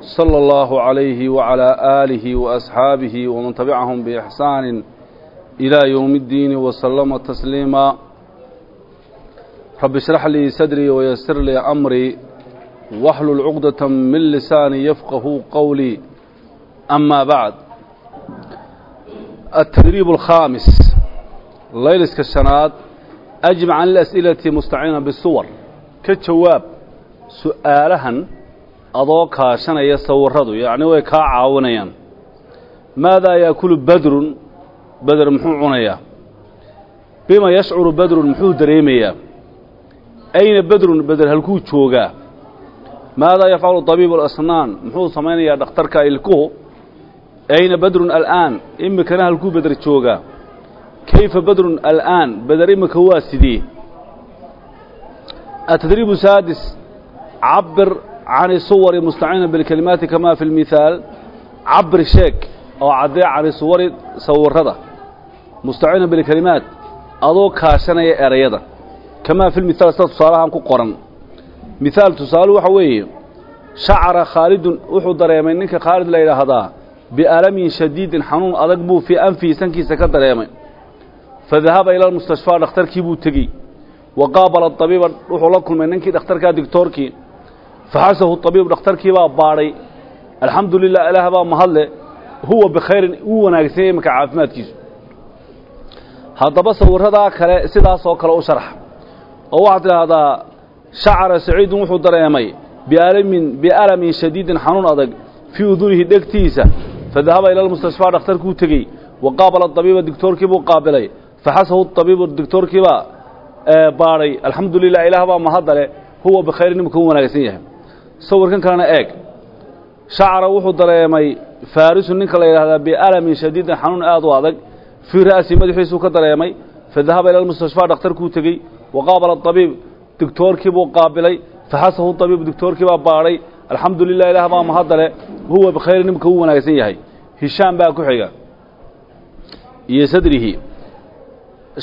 صلى الله عليه وعلى آله وأصحابه ومن تبعهم بإحسان إلى يوم الدين وسلم تسليما رب اشرح لي صدري ويسر لي أمري واحلل عقدة من لساني يفقه قولي أما بعد التدريب الخامس ليلس كالشناد أجمع عن الأسئلة مستعينة بالصور كجواب سؤالها adoo kaashanaya sawiradu yacni way kaa caawinayaan. Maadaa yaakulu badrun beder muxuu cunayaa. Bima yashcuru badrun muxuu dareemayaa. Ayna bedrun beder halkuu joogaa. Maadaa yafcalu tabiibu alasnaan muxuu samaynayaa dhakhtarka ilkuhu. Ayna bedrun al'aan imikana halkuu beder joogaa. Kayfa bedrun al'aan beder imika waa sidee atadriibu saadis cabir cani suwari mustaciina bilkelimaati kamaa fi lmithaal. Cabri sheeg oo caddee cani suwari sawirrada. Mustaciina bilkelimaat adoo kaashanaya erayada. Kamaa fi lmithaal sida tusaalahan ku qoran. Mithaal tusaalu waxa weeye shacra khaalidun wuxuu dareemay ninka khaalid la yidhaahdaa bialamin shadiidin xanuun adag buu fii anfihi sankiisa ka dareemay. Fadahaba ila lmustashfaa dhakhtarkii buu tegey. Wa qaabala abiiba wuxuu la kulmay ninkii dhakhtarkaa digtoorkii faxasahu abiib dhakhtarkii baa baadhay alxamdu lilah ilaah baa mahadle huwa bikhayrin wuu wanaagsanyay marka caafimaadkiisu haddaba sawiradaa kale sidaasoo kale u sharx oo waxaad tidhaahdaa shacara saciidun wuxuu dareemay bialamin bialamin shadiidin xanuun adag fii udunihi dhegtiisa fadahaba ila lmustashfaa dhakhtarkuu tegey wa qaabala abiiba digtoorkiibuu qaabilay faxasahu abiibu digtoorkiibaa baadhay alxamdu lilah ilaah baa mahadale huwa bikhayrin imika u wanaagsan yahay sawirkan kalena eeg. Shacara wuxuu dareemay faarisu ninka la yidhaahdaa bialamin shadiidin xanuun aad u adag. Fii ra'si madaxiisuu ka dareemay fadahaba ila lmustashfaa dhakhtarkuu tegey wa qaabala abiib dictoorkii buu qaabilay faxasahu abiib dictoorkii baa baadhay alxamdu lilah ilaah baa mahadale huwa bikhayrin nimka u wanaagsan yahay. Hishaam baa ku xiga. Iyo sadrihi.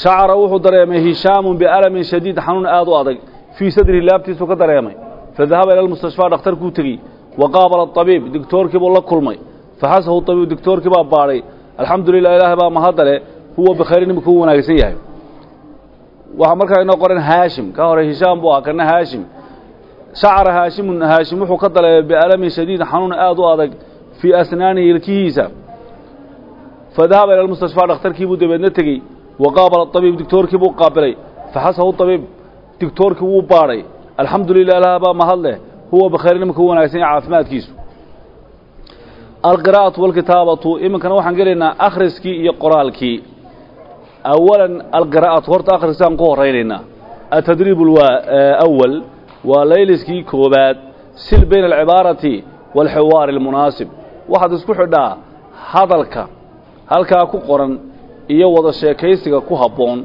Shacara wuxuu dareemay hishaamun bialamin shadiid xanuun aad u adag. Fii sadrihi laabtiisuu ka dareemay fadahaba ila lmustashfaa dhakhtarkuu tegey wa qaabala abiib dictoorkii buu la kulmay faxasahu abiib dictoorkii baa baadhay alxamdu lilah ilaah baa mahadale huwa bikhayrin nimka u wanaagsan yahay waxaa markaa inoo qoran haashim ka hore hishaam buu ahaa kana haashim shacara haashimun haashim wuxuu ka daleemay bialamin shadiid xanuun aad u adag fii asnaanihi ilkihiisa fadahaba ila lmustashfaa dhakhtarkii buu dabeedna tegey wa qaabala abiib dictoorkii buu qaabilay faxasahu abiib dictoorkii wuu baadhay alxamdu lilah ilaah baa mahad leh. Huwa bikhayr nimanka u wanagsan yahay caafimaadkiisu. Alqiraa'atu walkitaabatu iminkana waxaan gelaynaa akhriskii iyo qoraalkii. Awalan alqiraa'atu horta akhriskaan ku horaynaynaa atadriib awal waa layliskii koobaad sil bayna alcibaarati waalxiwaari almunaasib. Waxaad isku xidhaa hadalka halkaa ku qoran iyo wada sheekaysiga ku habboon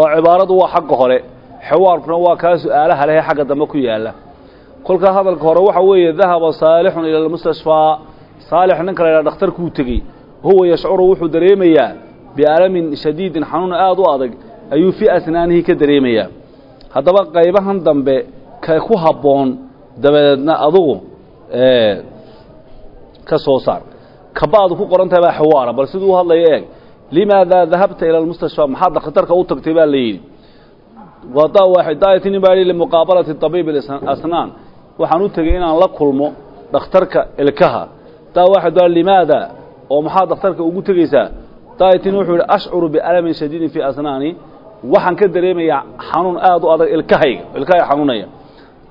oo cibaaradu waa xagga hore xawaarkuna waa kaa su'aalaha leh ee xagga dambe ku yaalla. Kolkaa hadalka hore waxa weeye dahaba saalixun ila almustashfaa saalix ninka la ydhaha dhakhtarkuu tegey. Huwa yashcuru wuxuu dareemayaa bialamin shadiidin xanuun aad u adag ayuu fii asnaanihi ka dareemayaa. Haddaba qaybahan dambe ka ku habboon dabadeedna adugu ka soo saar. Kabaadu ku qoran tahay baa xawaara bal siduu u hadlayo eeg. Limaadaa dahabta ila almustashfaa maxaad dhakhtarka u tagtay baa la yidhi daayatini baa yidhi limuqaabalati tabiib asnaan waxaan u tegey inaan la kulmo dhakhtarka ilkaha. Daa waaxid baa limaada? Oo maxaad dhakhtarka ugu tegeysaa? Daayatini wuxuu yidhi ashcuru bialamin shadiidin fii asnaani. Waxaan ka dareemayaa xanuun aad u adag ilkahayga ilkahayga xanuunaya.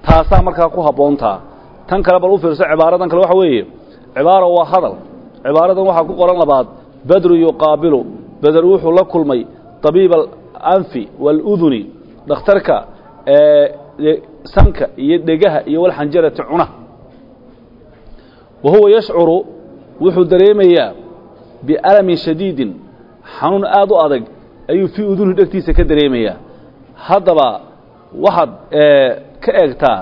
Taasaa markaa ku habboontaa. Tan kale bal u fiirso cibaaradan kale waxa weeye. Cibaara waa hadal. Cibaaradan waxaa ku qoran labaad. Badru yuqaabilu. Beder wuxuu la kulmay tabiiba alanfi waaluduni dhakhtarka sanka iyo dhegaha iyo walxanjarati cuna. Wa huwa yashcuru wuxuu dareemayaa bialamin shadiidin xanuun aad u adag ayuu fii uduni dhegtiisa ka dareemayaa. Haddaba waxaad ka eegtaa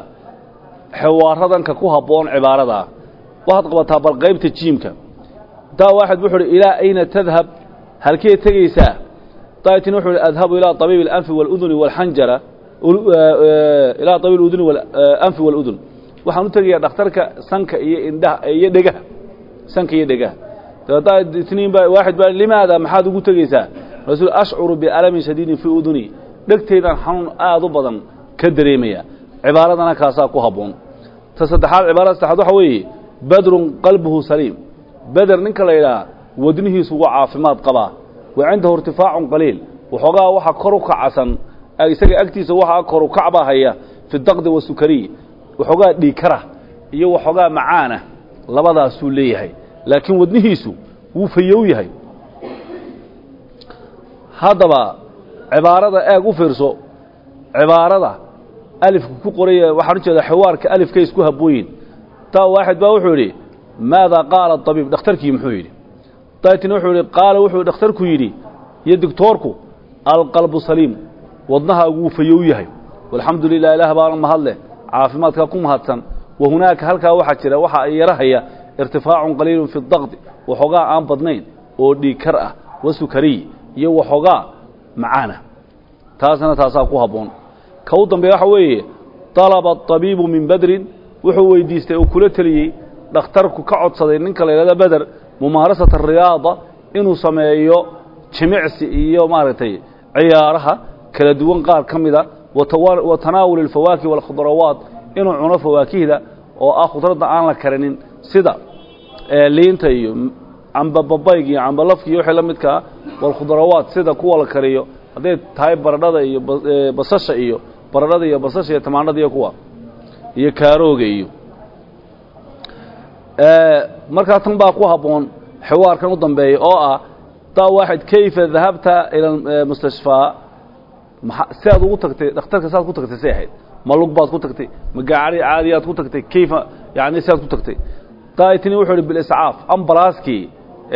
xewaaradanka ku habboon cibaaradaa waxaad qabataa bal qaybta jiimka. Daa waaxid wuxuu uhi ilaa ayna tadhab halkee tegaysaa daatin wuxuu uhi adhabu ilaa طabiib اlanfi wاluduni wاlxanjara ilaa طabiib اuduni anfi wاludun waxaan u tegayaa dhakhtarka sanka iyo indhaha iyo dhegaha sanka iyo dhegaha dabeetna itniin baa waaxid baa limaada maxaad ugu tegaysaa rasuul ashcuru bialamin shadiidin fii uduni dhegtaydaan xanuun aad u badan ka dareemaya cibaaradana kaasaa ku habboon ta saddexaad cibaarada saddexaad waxa weeye badrun qalbuhu saliim beder ninka la yidhaha wadnihiisu waa caafimaad qabaa wa cindahu irtifaacun qaliil. Waxoogaa waxa kor u kacasan isaga agtiisa waxaa kor u kacbaa haya fi daqdi wasukariy waxoogaa dhiikara iyo waxoogaa macaana labadaasuu leeyahay. Laakiin wadnihiisu wuu fayow yahay. Haddaba cibaarada eeg u fiirso cibaarada alifka ku qoraya waxaan u jeedaa xiwaarka alifkay isku habooyin taa waaxid baa wuxuu yidhi maadaa qaala abiib yidhi daytin wuxuu yidhi qaala wuxuu dhakhtarku yidhi iyo digtoorku alqalbu saliim wadnahaagu wuu fayow yahay. Walxamdu lilah ilaah baana mahadleh caafimaadkaa ku mahadsan. Wa hunaaka halkaa waxaa jira waxaa yarahaya irtifaacun qaliilun fi daqdi waxoogaa aan badnayn oo dhiigkar ah wa sukariy iyo waxoogaa macaana. Taasna taasaa ku habboon. Ka u dambeeya waxa weeye dalaba abiibu min badrin wuxuu weydiistay oo kula teliyey dhakhtarku ka codsaday ninka la beder mumaarasata ariyaada inuu sameeyo jimicsi iyo maaragtay ciyaaraha kala duwan qaar ka mida wa tanaawuli alfawaakih waalkhudrawaat inuu cuno fawaakihda oo ah khudradda aan la karinin sida liinta iyo cambababayg iyo cambalafka iyo wixii la midkaa waalkhudrawaat sida kuwa la kariyo hadday tahay baradhada iyo basasha iyo baradhada iyo basasha iyo tamaandhada kuwa iyo kaarooga iyo markaa tan baa ku habboon xiwaarkan u dambeeya oo ah daa waaxid kayfa dahabta ila mustashfaa si aad ugu tagtay dhakhtarka saad ku tagtay say ahayd. Ma lug baad ku tagtay ma gaacari caadiyaad ku tagtay kayfa yani si aad ku tagtay. Daitni wuxuu ihi biliscaaf ambalaaskii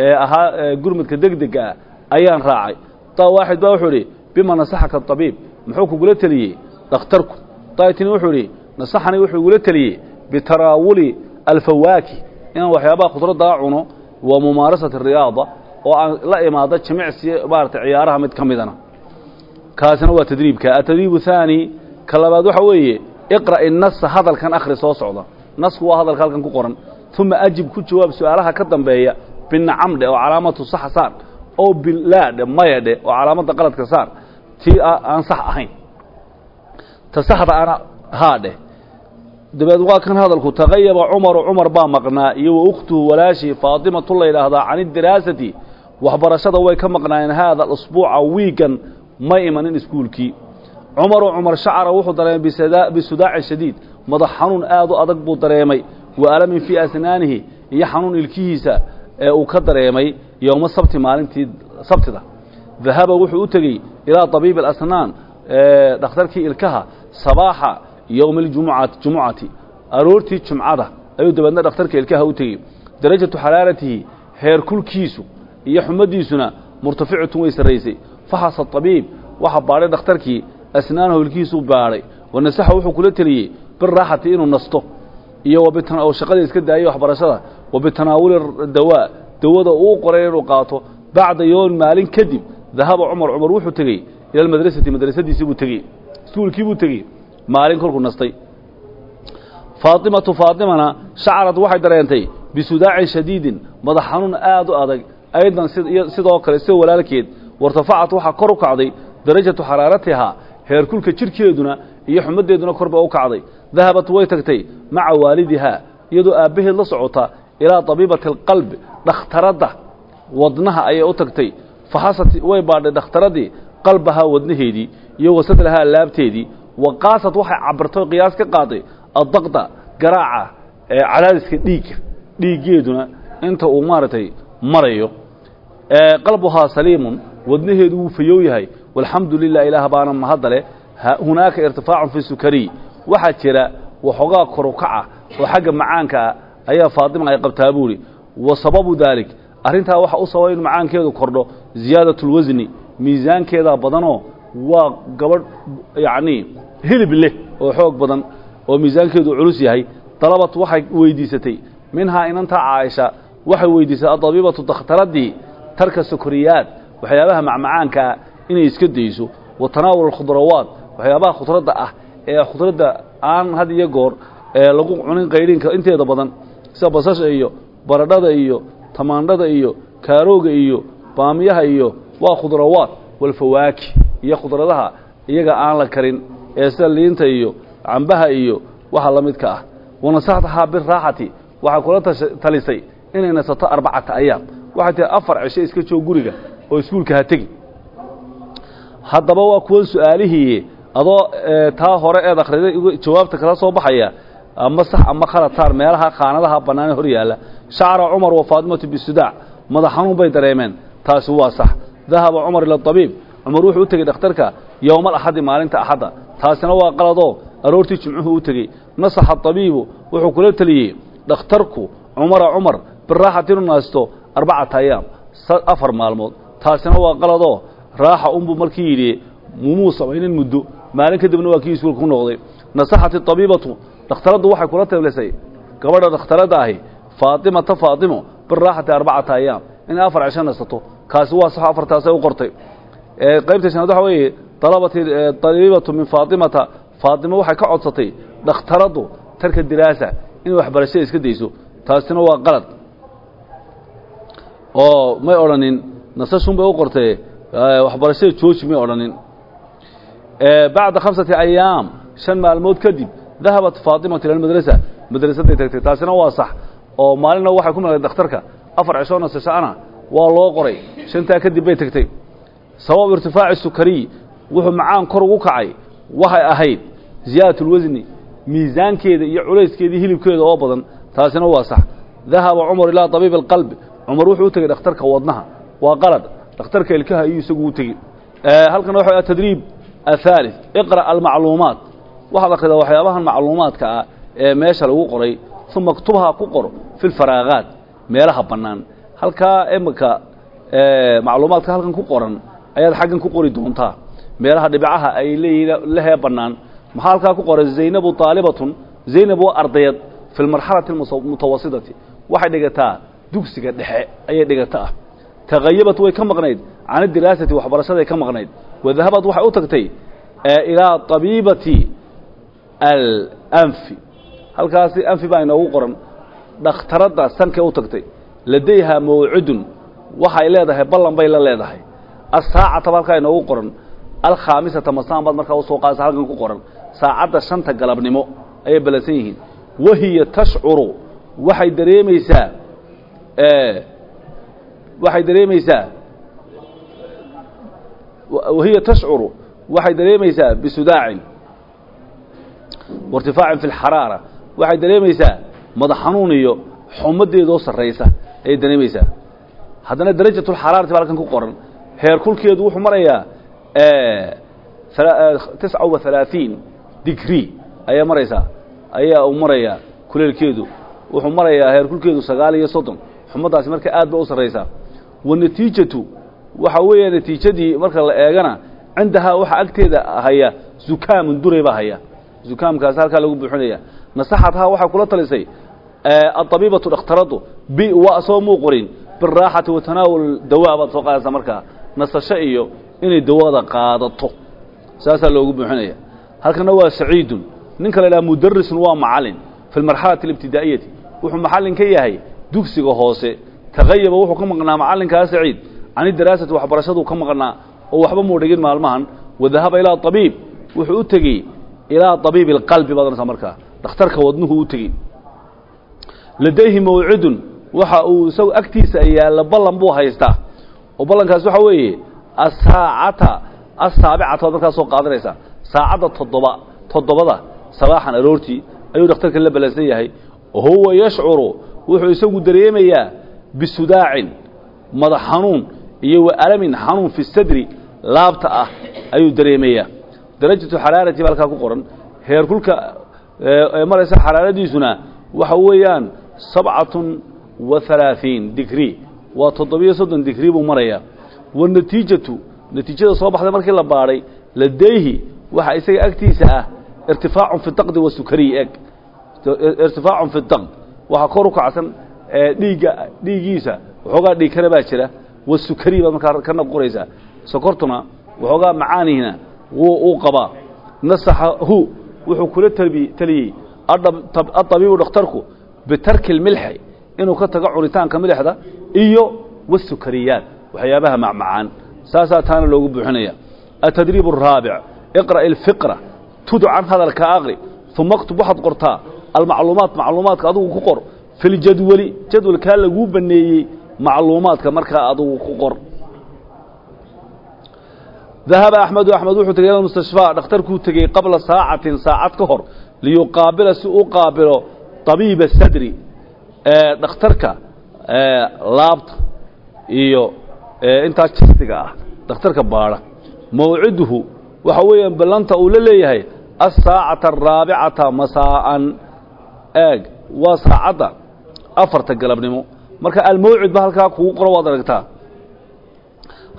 ee ahaa gurmadka degdega ah ayaan raacay. Daa waaxid baa wuxuu idhi bima nasaxaka abiib muxuu kugula teliyey dhakhtarku. Daitni wuxuu idhi nasaxanii wuxuu igula teliyey bitaraawuli alfawaaki inaan waxyaabaha khudraddaa cuno wa mumaarasati riyaada oo aan la imaado jimicsi maarata ciyaaraha mid ka kaasina waa tadriibka. Atadriibu haani ka waxa weeye iqra'i nasa hadalkan akhri soo socda. Nasku waa hadalka halkan ku qoran. Uma ajib ku jawaab su'aalaha ka dambeeya binacam dhe oo calaamatu saxa saar oo bilaa dhe maya dhe oo calaamadda qaladka saar tii aan sax ahayn. Ta saxda dheh dabeed waa kan hadalku tagayaba cumaru cumar baa maqnaa iyo wa ukhtuhu walaashii faatimatu la yidhaahdaa can idiraasati waxbarashada way ka maqnaayeen haada asbuuca wiigan ma imanin iskuulkii. Cumaru cumar shacara wuxuu dareemay bisudaacin shadiid. Madax xanuun aad u adag buu dareemay. Wa alamin fii asnaanihi. Iyo xanuun ilkihiisa ee uu ka dareemay yowma sabti maalintii sabtida. Dahaba wuxuu u tegey ilaa طabiibi alasnaan dhakhtarkii ilkaha sabaaxa yowmi اljumucati jumucati aroortii jumcada ayuu dabeedna dhakhtarka ilkaha u tegey darajatu xaraaratihi heerkulkiisu iyo xumadiisuna murtaficatun way sarraysay faxasa طabiib waxa baadhay dhakhtarkii asnaanahu ilkihiisuu baadhay wanasaxa wuxuu kula teliyey biraaxati inuu nasto iyo oo shaqada iska daayay waxbarashada wa bitanaawuli dawaa dawada uu qoray inuu qaato bacda yoon maalin kadib dahaba cumar cumar wuxuu tegey ila almadrasati madrasadiisii buu tegey iskuulkii buu tegey maalin kolkuu nastay. Faatimatu faatimana shacarad waxay dareentay bisudaacin shadiidin madax xanuun aad u adag aydan sidoo kale sida walaalkeed wartafacat waxaa kor u kacday darajatu xaraaratihaa heerkulka jidhkeeduna iyo xumaddeeduna kor ba u kacday. Dahabat way tagtay maca waalidihaa iyadoo aabbaheed la socota ilaa tabiibati alqalbi dhakhtaradda wadnaha ayay u tagtay. Faxasat way baadhay dhakhtaradii qalbahaa wadnaheedii iyo wasadlahaa laabteedii wa qaasad waxay cabirtay qiyaas ka qaaday addaqda garaaca cadaadiska dhiigga dhiiggeeduna inta uu maaragtay marayo. Qalbuhaa saliimun wadnaheedu wuu fayow yahay. Walxamdu lilah ilaah baana mahadda leh hunaaka irtifaacun fi sukariy waxaa jira waxoogaa korukaca oo xagga macaanka ah ayaa faatima ay qabtaa buuhi wa sababu daalik arrintaa waxa u sababa in macaankeedu kordho. Ziyaadatulwasni miisaankeedaa badanoo waa gabadh yacnii hilib leh oo xoog badan oo miisaankeedu culus yahay dalabat waxay weydiisatay. Minhaa inantaa caaisha waxay weydiisatay adabiibatu dakhtaradii tarka sukriyaad waxyaabaha macmacaankaa inay iska dayso. Wa tanaawul alkhudrawaat waxyaabaha khudradda ah ee khudradda aan had iyo goor ee lagu cunin qaydhinka inteeda badan sida basasha iyo baradhada iyo tamaandhada iyo kaarooga iyo baamiyaha iyo waa khudrawaat. Walfawaaki iyo khudradaha iyaga aan la karin ee sida liinta iyo cambaha iyo waxa la midka ah. Wanasaxtahaa biraaxati waxay kula talisay inay nasato arbacata ayaam. Waxay tihi afar cisho iska joog guriga oo iskuulka ha tegi. Haddaba waa kuwan su'aalihii adoo taa hore eed akhriday jawaabta kala soo baxaya ama sax ama khalataar meelaha khaanadaha bannaan hor yaalla. Shacra cumar wa faatimatu bisudaac madax bay dareemeen taasi waa sax. Dahaba cumar ila abiib cumar wuxuu u tegey dhakhtarka yowmal axadi maalinta axadda taasina waa qaladoo aroortii jimcuhu u tegey. Nasaxa abiibu wuxuu kula teliyey dhakhtarku cumara cumar biraaxat inu naasto arbacata ayaam afar maalmood. Taasina waa qaladoo raaxa unbuu markii yidhi mumuu samaynin muddo. Maalin kadibna waa kii iskuulka ku noqday. Nasaxat abiibatu dhakhtaraddu waxay kula talisay gabadha dhakhtaradda ahi faatimata faatimo biraaxati arbacata ayaam. In afar cisho nasato kaasi waa sax afartaasay u qortay qaybta shanaad waxa weeye dalabati abiibatu min faatimata. Faatimo waxay ka codsatay dhakhtaraddu tarka diraasa inay waxbarashada iska dayso. Taasina waa qalad. Oo may odhanin nasashun bay u qortee waxbarashada jooji may odhanin. Bacda khamsati ayaam shan maalmood kadib dahabat faatimatu ila madrasa. Madrasaday tagtay taasina waa sax. Oo maalina waxay ku noqday dhakhtarka afar cishoo nasashaana waa loo qoray. Shantaa kadib bay tagtay sabab irtifaaci sukariy wuxuu macaan kor ugu kacay. Waxay ahayd ziyaadat ulwasni miisaankeeda iyo culayskeedii hilibkeeda oo badan. Taasina waa sax. Dahaba cumar ilaa tabiib alqalbi cumar wuxuu u tegey dhakhtarka wadnaha. Waa qalad. Dhakhtarka ilkaha ayuu isagu u tegi halkana waxa atadriib athaalith iqra' almacluumaat. Waxaad akhridaa waxyaabahan macluumaadka ah ee meesha lagu qoray uma ktubhaa ku qor fi lfaraagaat meelaha bannaan. Halkaa imika macluumaadka halkan ku qoran ayaad xaggan ku qori doontaa. Meelaha dhibacaha ay leeyihiin lehee bannaan. Maxaa halkaa ku qoray? Zaynabu taalibatun zaynab waa ardayad fi lmarxalati almutawasidati waxay dhigataa dugsiga dhexe ayay dhigata ah tagayabat way ka maqnayd can diraasati waxbarashaday ka maqnayd. Wadahabad waxay u tagtay ilaa tabiibati alanfi. Halkaasi anfi baa inoogu qoran. Dhakhtaradda sankay u tagtay. Ladayha mawcidun waxay leedahay ballan bay la leedahay asaacataba halkaa inoogu qoran. Alkhaamisata masaan baad markaa u soo qaadaysa halkan ku qoran. Saacadda shanta galabnimo ayay ballansan yihiin. Wahiya tashcuru waxay dareemaysaa waxay dareemaysaa wahiya tashcuru waxay dareemaysaa bisudaacin wairtifaacin fi اlxaraara waxay dareemaysaa madax xanuun iyo xumadeedoo sarraysa ayay dareemaysaa. Haddana darajat اlxaraarati ba halkan ku qoran heer wuxuu marayaa tisca wa halaaثiin ayaa maraysaa ayaa uu marayaa kuleelkeedu wuxuu marayaa heer kulkeedu sagaal iyo aad ba u sarraysaa. Wanatiijatu waxa weeya natiijadii marka la eegana cindahaa waxaa agteeda haya zukaamun duray haya. Zukaamkaasi halkaa lagu buuxinaya nasaxathaa waxay kula talisay aabiibatu dhakhtaradu waa soo muu qorin biraaxati wa tanaawul dawaa baad soo qaadaysaa markaa nasasho iyo inay dawada qaadato. Saasaa loogu buuxinaya. Halkana waa saciidun. Ninka la idhaha mudarisun waa macalin. Fi lmarxalati alibtidaa'iyati. Wuxuu macallin ka yahay dugsiga hoose. Tagayaba wuxuu ka maqnaa macallinkaa saciid. Cani daraasati waxbarashaduu ka maqnaa oo waxba muu dhigin maalmahan. Wadahaba ilaa abiib wuxuu u tegey ilaa abiibi alqalbi baad onaysaa markaa. Dhakhtarka wadnuhu u tegey ladayhi mawcidun waxa uu isagu agtiisa yaalla ballan buu haystaa oo ballankaas waxa weeye asaacata asaabicata baad markaa soo qaadanaysaa saacadda toddoba toddobada sabaaxan aroortii ayuu dhakhtarka la ballansan yahay. Huwa yashcuru wuxuu isagu dareemayaa bisudaacin madax xanuun iyo wa alamin xanuun fi sadri laabta ah ayuu dareemayaa. Darajatu xaraarati ba halkaa ku qoran. Heerkulka ee maraysa xaraaradiisuna waxa weeyaan sabcatun wa halaaثiin waa toddobiyo soddon digrii buu marayaa. Wanatiijatu natiijada soo baxday markii la baadhay ladayhi waxa isaga agtiisa ah irtifaacun fi daqdi wasukariy eg irtifaacun fi daqd waxaa kor u kacsan dhiigga dhiiggiisa waxoogaa dhiig kale baa jira. Wasukariy baad markaa kana qoraysaa sokortuna waxoogaa macaanihina wuu uu qabaa. Nasaxahu wuxuu kula taliyey adabiibu dhakhtarku bitarki lmilxi inuu ka tago cunitaanka milixda iyo wasukariyaat waxyaabaha macmacaan. Saasaa taana loogu buuxinaya atadriib araabic iqra' ilfiqra. Tudu can hadalka aqri. Uma aktub waxaad qortaa. Almacluumaat macluumaadka adugu ku qor. Fi ljadwali jadwalkaa laguu baneeyey macluumaadka markaa adugu ku qor. Dahaba axmedu axmed wuxuu tegey mustashfaa dhakhtarkuu tegey qabla saacatin saacad ka hor liyuqaabila si u qaabilo طabiiba sadri dhakhtarka laabta iyo intaa jistiga ah dhakhtarka baadha mawciduhu waxa weeyaan ballanta uu la leeyahay asaacata araabicata masaa'an. Eeg waa saacadda afarta galabnimo. Marka almawcid ba halkaa kugu qoran waad aragtaa.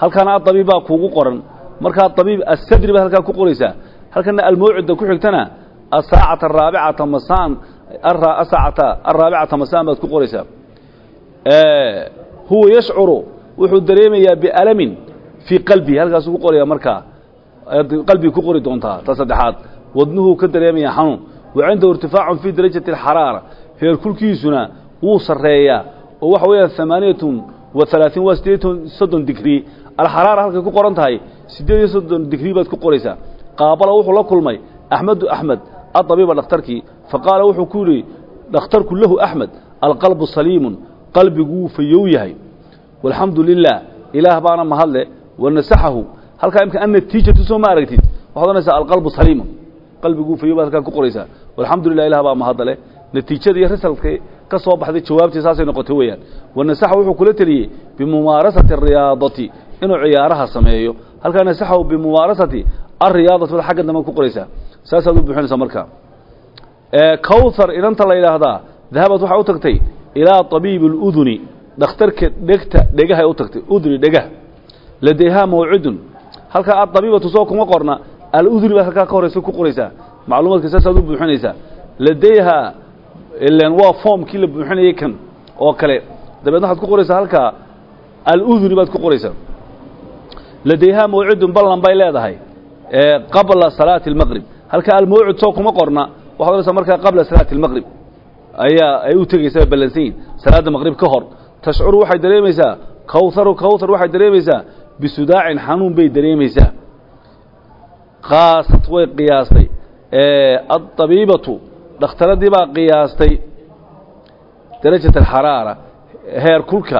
Halkaana adabiib baa kuugu qoran. Markaa abiib asadri baad halkaa ku qoraysaa. Halkana almawcidda ku xigtana asaacata araabicata masaan asaacata araabicata masaan baad ku qoraysaa huwa yashcuru wuxuu dareemayaa bialamin fii qalbihi halkaasuu ku qoraya markaa qalbigi ku qori doontaa ta saddexaad wadnuhuu ka dareemaya xanuun wa cindahu irtifaacun fii darajati alxaraara heerkulkiisuna wuu sarreeyaa oo waxa weeyaan amaaniyatun wa alaaثiin waa sideetan soddon ku qoran tahay siddeed iyo baad ku qoraysaa qaabala wuxuu la kulmay axmedu axmed adabiiba dhakhtarkii faqaala wuxuu ku yidhi dhakhtarku lahu axmed alqalbu saliimun qalbiguu fayow yahay. Walxamdu lilah ilaah baana mahadle wanasaxahu halkaa imka annatiijatu soo ma aragtid? Waxaad odhanaysaa alqalbu saliimun qalbiguu fayow baad halkaa ku qoraysaa. Walxamdu lilah ilah baa mahadda leh natiijada iyo risalkay ka soo baxday jawaabtii saasay noqotay weeyaan. Wanasaxa wuxuu kula teliyey bimumaarasati ariyaadati inuu ciyaaraha sameeyo. Halkaa nasaxahu bimumaarasati ariyaadati baad xagga dambe ku qoraysaa. Saasaad u buuxinaysaa markaa kawthar inanta la yidhaahdaa dahabad waxaa u tagtay ilaa abiib اluduni dhakhtarka dhegta dhegahay u tagtay uduni dhegah ladeehaa mawcidun halkaa aabiibatu soo kuma qorna aluduni baad halkaa ka horeysa ku qoraysaa. Macluumaadka saasaad u buuxinaysaa. Ladeehaa ilan waa foomkii la buuxinayay kan oo kale. Dabeedna waxaad ku qoraysaa halkaa aluduni baad ku qoraysaa. Ladeehaa mawcidun ballan bay leedahay qabla salaati اlmaqrib halkaa almawcid soo kuma qorna waxad odhanaysaa markaa qabla salaati اlmaqrib ayaa ay u tegaysaa ballansan yihiin salaadda ka hor tashcuru waxay dareemaysaa kawharu kawthar waxay dareemaysaa bisudaacin xanuun bay dareemaysaa qaasad way qiyaastay adabiibatu dhakhtaradii baa qiyaastay darajat alxaraara heer kulka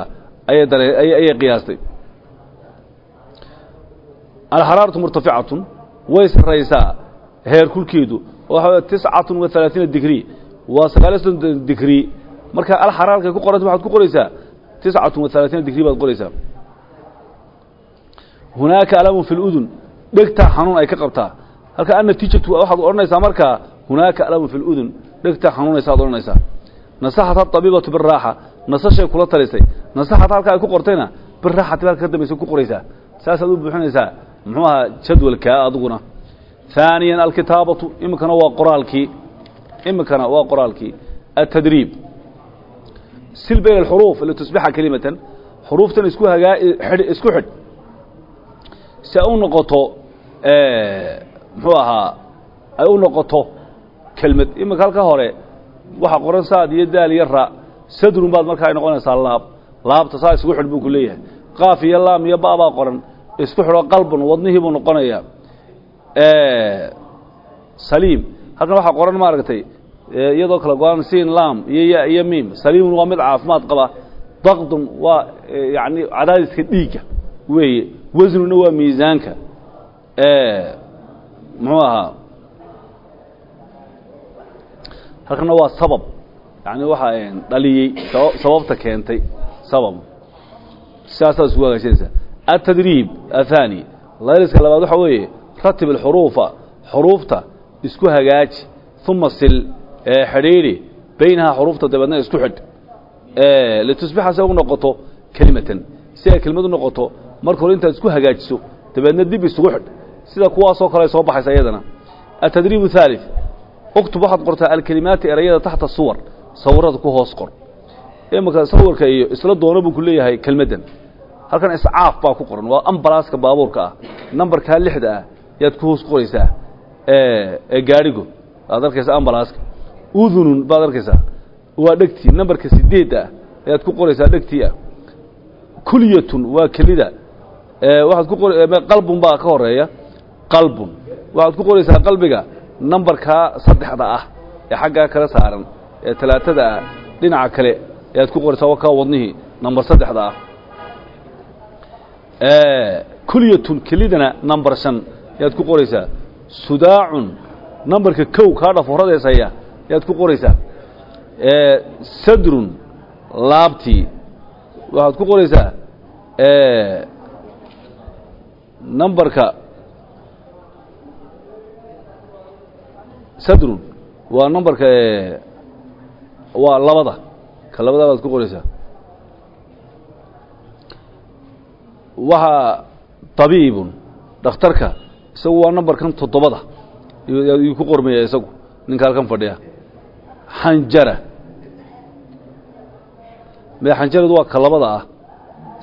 ayay qiyaastay alxaraaratu murtaficatun way sarraysaa heer kulkeedu waxa tiscatun wa alaaiina digri. Waa sagaaliyo soddon digri. Marka alxara halkay ku qoranta waxaad ku qoraysaa tiscatun wa alaaiina digri baad qoraysaa. Hunaaka alamun fi ludun dhegtaa xanuun ay ka qabtaa. Halka annatiijatu waxaad odhanaysaa markaa hunaaka alamun fi ludun dhegtaa xanuunaysaad odhanaysaa. Nasaxat aabiibatu biraaxa nasashay kula talisay. Nasaxat halka ay ku qortayna biraaxati halka ka dambaysa ku qoraysaa. Saasaad u buuxinaysaa. Muxuu ahaa jadwalkaa aduguna ثaaniya alkitaabatu iminkana waa qoraalkii iminkana waa qoraalkii التdriib sil bayn الxruuf litusbixa kelimatan xuruuftan isku hagaa isku xidh si ay u noqoto muxuu ahaa ay u noqoto kelmad iminka halka hore waxa qoran saad iyo daal iyo ra sadrun baad markaa ay noqonaysaa laab laabta saa isku xidh buu ku leeyahay qaaf iyo laam iyo ba baa qoran isku xidho qalbun wadnihii buu noqonayaa saliim halkan waxaa qoran maaragtay iyadoo kala go-an siin lam iyo ya iyo mim saliimun waa mid caafimaad qaba. Daqdun waa yani cadaadiska dhiigga weeye. Wasnuna waa miisaanka. Muxuu ahaa? Halkana waa sabab. Yani waxaa dhaliyey sababta keentay sabab. Sidaasaad isku hagaajinaysaa atadriib athani. Layliska labaad waxa weeye ratib alxuruufa xuruufta isku hagaaji uma sil xidhiidhi baynahaa xuruufta dabeedna isku xidh. Litusbixa se u noqoto kelimatan si ay kelimad u noqoto marka hore intaad isku hagaajiso dabeedna dib isugu xidh. Sida kuwaasoo kale ay soo baxaysa iyadana. Atadriib haali uktub waxaad qortaa alkelimaati erayada taxta suwar sawirada ku hoos qor. Imaka sawirka iyo isla doono buu ku leeyahay kelmaddan halkan iscaaf baa ku qoran waa ambalaaska baabuurka ah nambarkaa lixda ah yaad ku hoos qoraysaa gaadhigo waad arkaysaa ambalaaska udunun baad arkaysaa waa dhegtii nambarka sideedda ah ayaad ku qoraysaa dhegtii ah. Kulyatun waa kelida waxaad ku qalbun baa ka horreeya. Qalbun waxaad ku qoraysaa qalbiga nambarkaa saddexda ah ee xaggaa kala saaran ee talaatada ah dhinaca kale ayaad ku qoraysaa waa kaa wadnihii nambar saddexda ah. Kulyatun kelidana nambar shan ayaad ku qoraysaa. Sudaacun nambarka kow kaa dhaforadeesaya ayaad ku qoraysaa. Sadrun laabtii waxaad ku qoraysaa. Nambarka sadrun waa nambarka waa labada. Ka labada baad ku qoraysaa. Waxaa tabiibun dhakhtarka isagu waa nambarkan toddobada. Yuu ku qormaya isagu. Ninka halkan fadhiya. Xanjara me xanjaradu waa ka labada ah.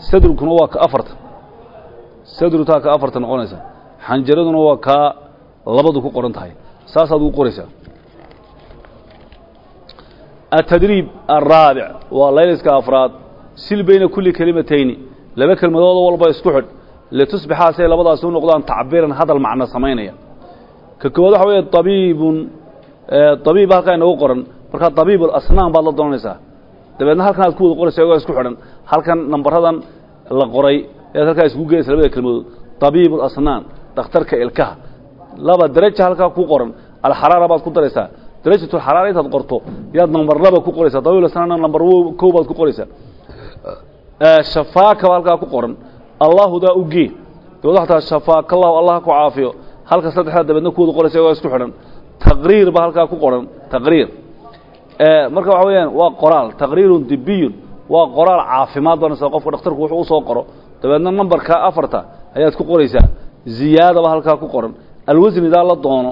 Sadrkuna waa ka afartan sadrutaa ka afartan noqonaysa. Xanjaraduna waa kaa labadu ku qoran tahay. Saasaad ugu qoraysaa. Atadriib araabic waa layliska afraad. Sil bayna kuli kelimatayni laba kelmadoodoo walba isku xidh litusbixaa si ay labadaasi u noqdaan tacbiiran hadal macno samaynaya. Ka koowaad waxa weeye abiibun abiib halkaa inagu qoran. Markaa abiib asnaan baad la doonaysaa. Dabeedna halkan aad ku wada qoraysa iyagoo isku xidhan. Halkan nambaradan la qoray ayaad halkaa isku gelaysa labada kelmadood abiib asnaan dhakhtarka ilkaha. Laba daraja halkaa ku qoran. Alxaraara baad ku daraysaa. Darajatu xaraara intaad qorto yaad nambar laba ku qoraysaa. Dabiil asnaanna nambar kow baad ku qoraysaa. Shafaaka halkaa ku allahu daa u gee dabeed waxaa taha shafaaka allahu allah ku caafiyo. Halka saddexdaa dabeedna ku wada qoraysa iyagoo isku xidhan. Taqriir baa halkaa ku qoran. Taqriir. Marka waxa weeyaan waa qoraal. Taqriirun dibiyun waa qoraal caafimaad banaysa qofka dhakhtarku wuxuu u soo qoro. Dabeedna nambarka afarta ayaad ku qoraysaa. Ziyaadaba halkaa ku qoran. Alwasnidaa la doono.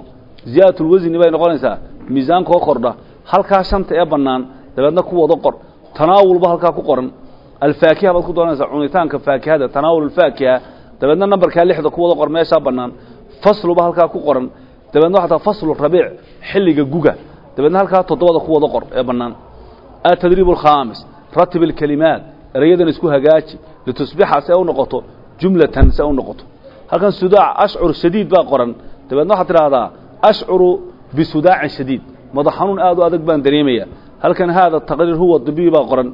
Ziyaadatulwasni bay noqonaysaa. Miisaankoo kordha. Halkaa shanta ee bannaan dabeedna ku wada qor tanaawulba halkaa ku qoran alfaakiha baad ku doonaysaa cunitaanka faakihada tanaawul alfaakiha dabeedna nambarkaa lixda ku wada qor meeshaa bannaan fasluba halkaa ku qoran dabeedna waxaa taa faslu rabiic xilliga guga dabeedna halkaa toddobada ku wada qor ee bannaan. Atadriib alkhaamis ratib alkelimaat erayadan isku hagaaji litusbixa si ay u noqoto jumlatan si ay u noqoto. Halkan sudaac ashcur shadiid baa qoran dabeedna waxaad tidhaahdaa ashcuru bisudaacin shadiid madax xanuun aad u adag baan dareemaya halkan haada taqriir huwa dibiy baa qoran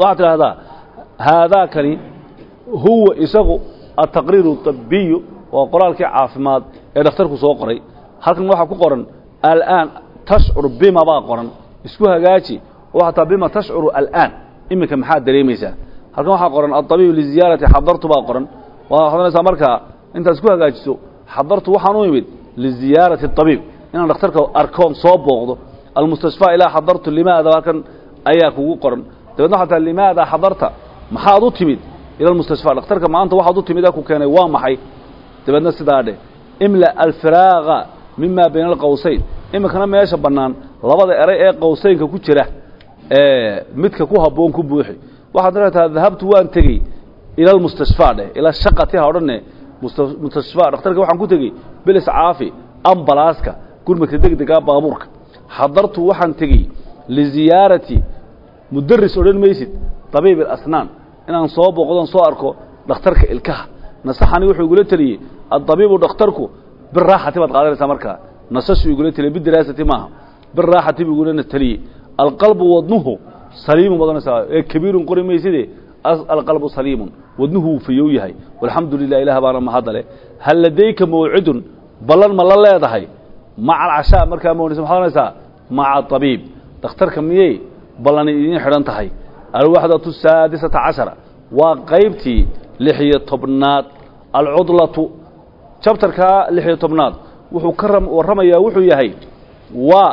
waxaad tidhaahdaa haadaakani huwa isagu ataqriiru dibiyu waa qoraalkii caafimaad ee dhakhtarku soo qoray. Halkan waxaa ku qoran alaan tashcur bima baa qoran. Isku hagaaji oo hataa bima tashcuru alaan iminka maxaad dareemaysaa halkan waxaa qoran adabiib liziyaarati xadartu baa qoran. Waxaad odhanaysaa markaa intaad isku hagaajiso xadartu waxaan u imid liziyaarati abiib inaan dhakhtarka arkoon soo booqdo. Almustashfaa ilaa xadartu limaada halkan ayaa kugu qoran dabeedna waxaa taa limaada xadarta maxaad u timid ila almustashfaa dhakhtarka maanta waxaad u timid ee ku keenay waa maxay? Dabeedna sidaa dheh imla alfiraaqa mima bayna alqowsayn iminkana meesha bannaan labada eray ee qowsaynka ku jira ee midka ku habboon ku buuxi. Waxaad leetaha dahabtu waan tegey ila almustashfaa dheh ila shaqati ha odhanne mustashfaa dhakhtarka waxaan ku tegey biliscaafi ambalaaska gurmadka degdegaa baabuurka. Xadartu waxaan tegey liziyaarati mudaris odhan maysid tabiib alasnaan inaan soo booqdon soo arko dhakhtarka ilkaha. Nasaxani wuxuu igula teliyey adabiibu dhakhtarku biraaxati baad qaadanaysaa markaa nasashuu igula teliyey bidiraasati maaha. Biraaxati buu igula teliyey alqalbu wadnuhu saliimun baad ee kabiirun qori mayside alqalbu saliimun. Wadnuhu wuu yahay. Walxamdu lilah ilah baana mahadda hal ladayka mawcidun ballan ma la leedahay? Maca alcashaa markaa mawnaysa maxad ohanaysaa maca abiib dhakhtarka miyey ballani idiin xidhan tahay. Alwaxdatu saadisata cashara waa qaybtii lixiyo tobnaad. Alcudlatu jabtarkaa lixiyo tobnaad wuxuu ka warramayaa wuxuu yahay waa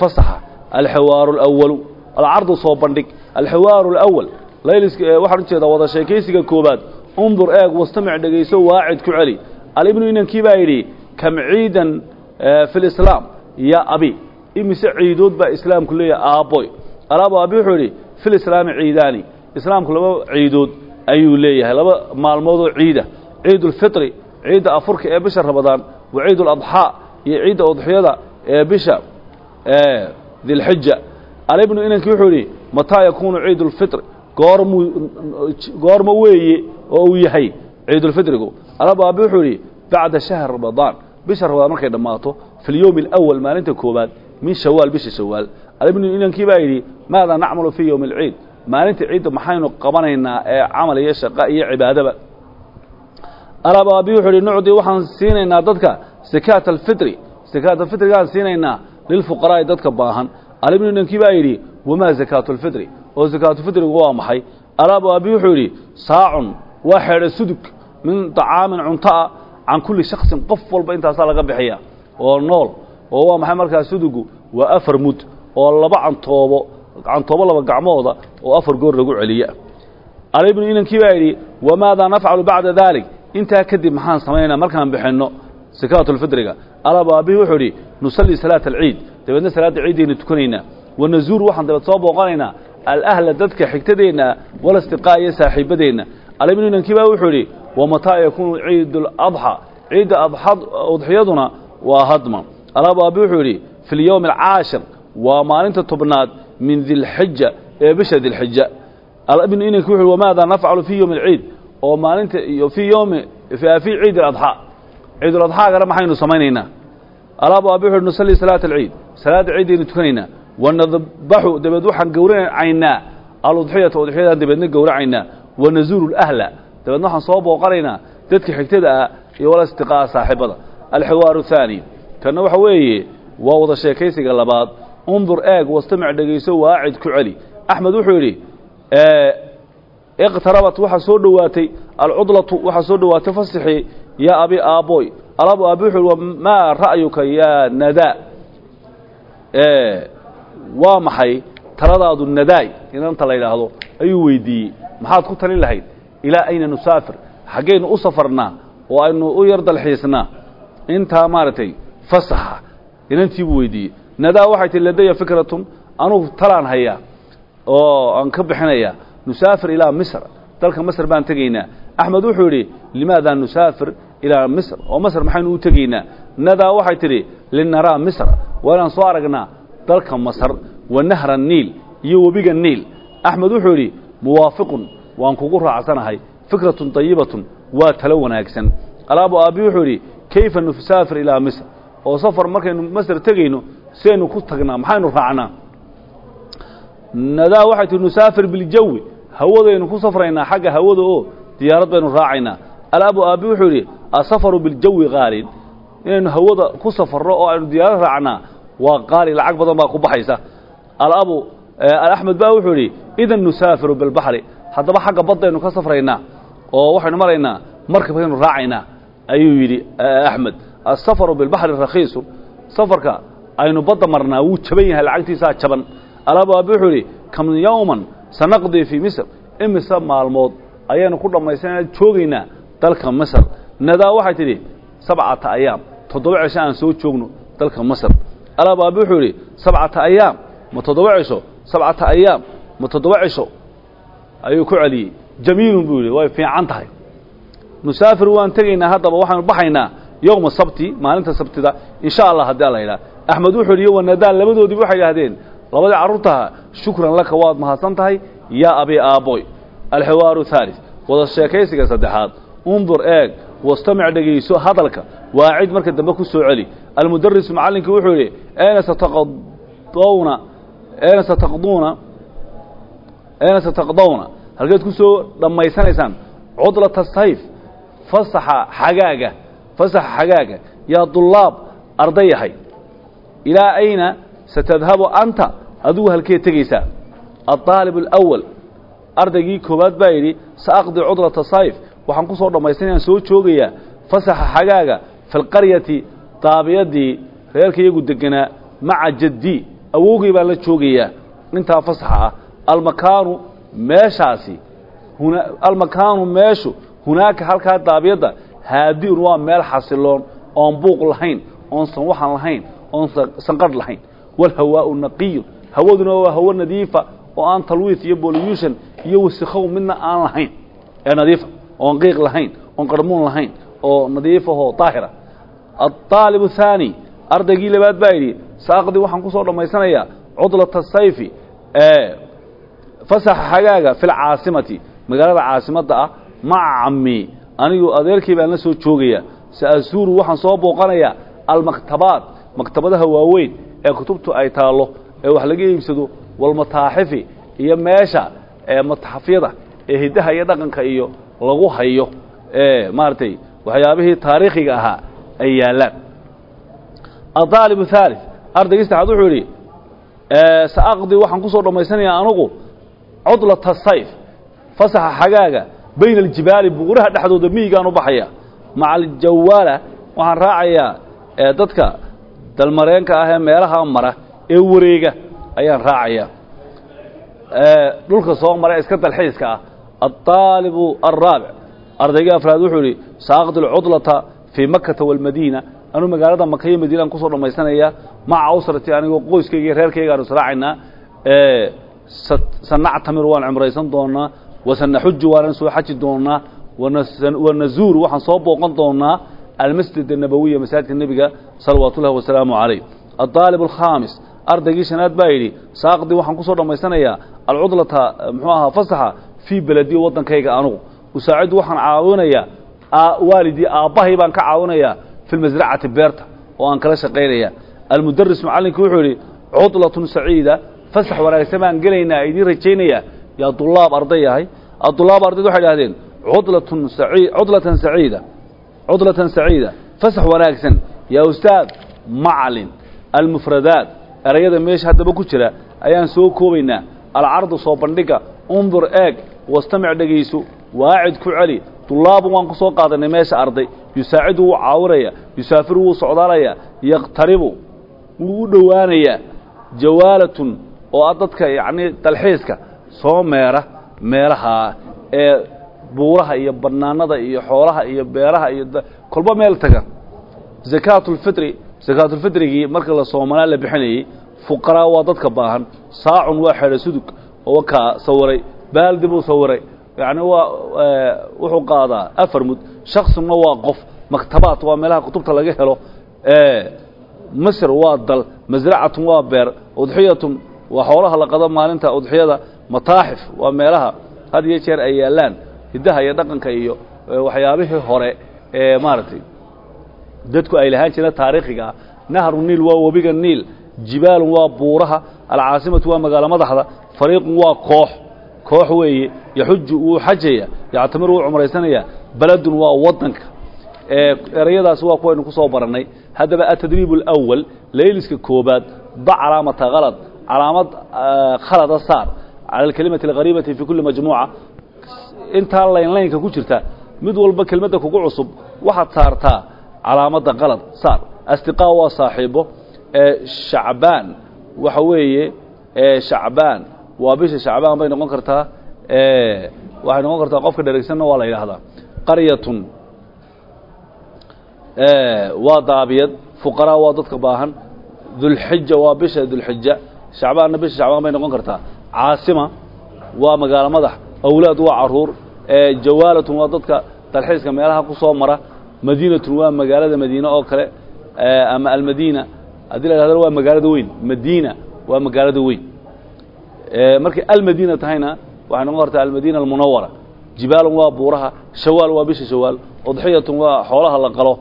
fasaxa. Alxawaaru alawalu alcardu soo bandhig. Alxawaaru alawal layliska waxaan u jeedaa wada sheekaysiga koobaad undur eeg wastamic dhegayso waacid ku celi. Alibnu inankii baa yidhi kam ciidan fi lislaam ya abi. Imise ciidood baa islaamku leeyahay aabboy alaabo abi wuxuu yidhi fi lislaami ciidaani. Islaamku laba ciidood ayuu leeyahay laba maalmood oo ciida. Ciid ulfitri ciidda afurka ee bisha ramadaan wa ciid uladxaa iyo ciidda udxiyada ee bisha dilxija alibnu inankii wuxuu yidhi mataa yakuunu ciid ulfitri goormuu goorma weeye oo uu yahay ciidulfitrigu alaabo abi wuxuu yidhi bacda shahri ramadaan. Bisha ramadaan markay dhammaato fi lyowmi alawal maalinta koobaad min shawaal bisha shawaal alibnu inankii baa yidhi maadaa nacmalu fii yowmi alciid maalinta ciidda maxaynu qabanaynaa ee camal iyo shaqo iyo cibaadaba. Alaaba abi wuxuu yidhi nucdii waxaan siinaynaa dadka sakaata alfitri. Sakaata alfitrigaan siinaynaa lilfuqaraa'i dadka baahan. Alibnu inankii baa yidhi wamaa sakaatu alfitri? Oo sakaatulfitrigu waa maxay? Alaaba abi wuxuu yidhi saacun waa xeedha sudug min طacaamin cuntoa can kulli shaksin qof walba intaasaa laga bixiya oo nool oo waa maxay markaa sudugu? Waa afar mud oo laba cantoobo cantoobo laba gacmooda oo afar goor lagu celiya. Alibnu inankii baa yidhi wamaadaa nafcalu bacda daalik intaa kadib maxaan samaynaa markaan bixinno sakaatulfitriga alaaba abihi wuxuu idhi nusallii salaata alciid. Dabeedna salaadda ciiddayna tukanaynaa wanazuur waxaan dabeed soo booqanaynaa alahla dadka xigtadeenna walastiqaa iyo saaxiibadeenna alibnu inankii baa wuxuu idhi wamataa yakuunu ciid اladxa ciidda udxiyaduna waa hadma. Alaaba abi wuxuu yidhi fi اlyowmi alcaashir waa maalinta tobnaad min dilxija ee bisha dilxija ibnu inankii wuxu wamaada nafcalu fii yowmi alciid oo maalinta iyo fii yowmi fii ciid اladxaa ciid uladxaagana maxaynu samaynaynaa? Alaaba abi wuxu yhi nusallii salaata alciid salaadda ciiddaynu tukanaynaa. Wanadbaxu dabeed waxaan gowracaynaa aludxiyata udxiyadaan dabeedna gowracaynaa wanazuuru اlahla dabeedna waxaan soo booqanaynaa dadka xigtada ah iyo walastiqaa'a saaxiibada. Alxiwaaru thaani kanna waxa weeye waa wada sheekaysiga labaad undur eeg wastamic dhegayso waacid ku celi. Axmed wuxuu yidhi iqtarabat waxaa soo dhowaatay. Alcudlatu waxaa soo dhowaatay. Fasixii yaa abi aabboy alabu abi wuxuu yidhi maa ra'yuka yaa nadaa waa maxay taladaadu nadaay? Inanta la yidhaahdo ayuu weydiiyey. Maxaad ku talin lahayd? Ilaa ayna nusaafir xaggaynu u safarnaa oo aynu u yar dalxiisnaa. Intaa maaragtay fasaxa. Inantiibuu weydiiyey nadaa waxay tihi ladaya fikratun anugu talaan hayaa oo aan ka bixinayaa nusaafir ilaa misr. Dalka masr baan tegaynaa. Axmed wuxuu yidhi limaada nusaafir ilaa misr? Oo masr maxaynu u tegaynaa. Nadaa waxay tidhi linaraa misr. Waa inaan soo aragnaa dalka masr wa nahra niil iyo webiga niil. Axmed wuxuu yidhi muwaafiqun waan kugu raacsanahay. Fikratun dayibatun waa talo wanaagsan. Alaabo aabi wuxuu yidhi kayfa nusaafir ilaa misr oo safar markaynu masr tegayno siaynu ku tagnaa maxaynu raacnaa? Nadaa waxay tihi nusaafir biljawi hawadaynu ku safraynaa xagga hawada oo diyaarad baynu raacaynaa. Alaabo aabi wuxuu yidhi asafaru biljawi qaalin. Inaynu hawada ku safarno oo aynu diyaarad raacnaa waa qaali lacag badan baa ku baxaysa. Alabu axmed ba wuxuu yidhi idan nusaafiru bilbaxri haddaba xagga baddaynu ka safraynaa oo waxaynu maraynaa markabkaynu raacaynaa ayuu yidhi axmed asafaru bilbaxri rakhiisu safarka aynu badda marnaa wuu jaban yahay lacagtiisaa jaban alabu aabi wuxuu yidhi kam yowman sanaqdii fii misr imise maalmood ayaynu ku dhammaysanaa joogaynaa dalka masr nadaa waxay tidhi sabcata ayaam toddoba cisho aan soo joogno dalka masr alabu aabi wuxuu yidhi sabcata ayaam ma toddoba cisho sabcata ayaam ma toddoba cisho ayuu ku celiyey jamiilun buu way fiican tahay nusaafir waan tegaynaa haddaba waxaanu baxaynaa yowma sabti maalinta sabtida in sha allah haddii alla yidhaha axmed wuxuu yidhi wanadaan labadoodiiba waxay idhahdeen labadii carruurtaha shukran laka waad mahadsan tahay yaa abi aabboy alxiwaaru haalis wada sheekaysiga saddexaad undur eeg wastamic dhegayso hadalka waacid marka dambe ku soo celi almudarisu macallinkii wuxuu yidhi eena sataqdowna eena sataqduuna eena sataqdowna halkeed ku soo dhammaysanaysaan cudlata sayf fasaxa xagaaga fasax xagaaga yaa dulaab ardayahay ilaa ayna satadhabu anta adigu halkee tegaysaa aaalib alawal ardaygii koowaad baa yidhi saaqdi cudrata sayf waxaan ku soo dhammaystanayaan soo joogayaa fasaxa xagaaga filqaryati daabiyadii reerka iyagu deganaa maca jaddii awowgay baan la joogayaa. Intaa fasaxa ah almakaanu meeshaasi almakaanu meeshu hunaaka halkaa daabiyadda haadi'un waa meel xasiloon oon buuq lahayn oon sanwaxan lahayn oon sanqadh lahayn. Walhawaau naqiyun hawaduna waa hawo nadiifa oo aan talwiith iyo bolution iyo wasikow midna aan lahayn. Ee nadiifa oon qiiq lahayn oon qarmuun lahayn oo nadiifahoo daahira aaalib thaani ardaygii labaad baa yidhi saaqdi waxaan ku soo dhammaysanayaa cudlata sayfi ee fasaxa xagaaga fi lcaasimati magaalada caasimadda ah maca anigu adeerkii baan la soo joogaya sa'asuuru waxaan soo booqanayaa almaktabaat maktabadaha waaweyn ee kutubtu ay taallo ee wax laga iibsado walmataaxifi iyo meesha ee mataxafyada ee hiddaha iyo dhaqanka iyo lagu hayo ee maaragtay waxyaabihii taariikhiga ahaa ay yaallaan aaalib haalid ardaygii saxaad wuxuu yidhi saaqdi waxaan ku soo dhammaysanayaa anugu cudlata sayf fasaxa xagaaga bayna aljibaali buuraha dhexdooda miyigaan u baxaya. Maca aljawaala waxaan raacayaa dadka dalmareenka ah ee meelaha mara ee wareega ayaan raacayaa. Dhulka soo mara iska dalxiiska ah. Alطaalibu alraabic ardaygii afraad wuxuu idhi saaqdi lcudlata fii makata waalmadiina anuu magaalada makayo madiinaan ku soo dhammaysanayaa. Maca usrati anigoo qoyskayga iyo reerkayga aanu israacaynaa sanactamir waan cumraysan doonaa wasanaxuju waanan soo xaji doonaa wanazuuru waxaan soo booqan doonaa almasjid annabawiya masaajidka nebiga salawaatu ullahi wasalaamu calayh. Addaalib alkhaamis ardaygii shanaad baa yidhi saaqdii waxaan ku soo dhammaysanayaa alcudlata eh, muxuu ahaa fasaxa fii belediya waddankayga anugu. Usaaciddu waxaan caawinayaa waalidii aabbahay baan ka caawinayaa fi lmasracati beerta oo aan kala shaqaynaya almudaris macallinkii wuxuu yidhi cudlatun saciida fasax wanaagsan baan gelaynaa yaa dulaab arday yahay. Adulaab ardayd waxay idhahdeen cudlatun sai cudlatan saciida cudlatan saciida fasax wanaagsan. Yaa ustaad macalin almufradaat erayada meesha haddaba ku jira ayaan soo koobaynaa. Alcardu soo bandhiga undur eeg wastamic dhegayso waacid ku celi. Dulaabun waan ku soo qaadanay meesha arday. Yusaacidu wuu caawinaya yusaafiru wuu socdaalayaa yaqtaribu wuu u dhowaanayaa. Jawaalatun oo ah dadka yacnii dalxiiska soo meera meelaha ee buuraha iyo bannaanada iyo xoolaha iyo beeraha iyo kolba meel taga. Zakaatulfitri zakaatulfitrigii marka la soomanaa la bixinayey fuqaraa waa dadka baahan. Saacun waa xedha sudug oo kaa sawiray baaldi buu sawiray yacni waa wuxuu qaadaa afar mud. Shaksunna waa qof maktabaat waa meelaha kutubta laga helo. Misr waa dal masracatun waa beer udxiyatun waa xoolaha la qado maalinta udxiyada mataaxif waa meelaha had iyo jeer ay yaallaan hiddaha iyo dhaqanka iyo waxyaabihii hore ee maaragtay dadku ay lahaan jireen taariikhiga ah. Nahru niil waa webiga niil jibaalun waa buuraha alcaasimatu waa magaalo madaxda fariiqun waa koox koox weeye yaxuju wuu xajaya yactamiru wuu cumraysanayaa beledun waa waddanka. Erayadaasi waa kuwaynu ku soo barannay haddaba atadriib alawal layliska koobaad da calaamata halad calaamad khalada saar. Cala alkelimati alghariibati fii kulli majmuuca. Intaa laynlaynka ku jirta mid walba kelmadda kugu cusub waxaad saartaa calaamadda qalad saar. Astiqaa waa saaxiibo. Shacbaan waxa weeye shacbaan. Waa bisha shacbaan bay noqon kartaa waxay noqon kartaa qofka dheregsanna waa la yidhaahdaa. Qaryatun waa daabiyad. Fuqaraa waa dadka baahan. Dulxija waa bisha dulxija shacbaanna bisha shacbaan bay noqon kartaa caasima waa magaalo madax awlaad waa carruur jawaalatun waa dadka dalxiiska meelaha ku soo mara madiinatun waa magaalada madiine oo kale ama almadiina haddii la yidhahdana waa magaalada weyn madiina waa magaalada weyn markay almadiina tahayna waxay noqon kartaa almadiina almunawara jibaalun waa buuraha shawaal waa bisha shawaal udxiyatun waa xoolaha la qalo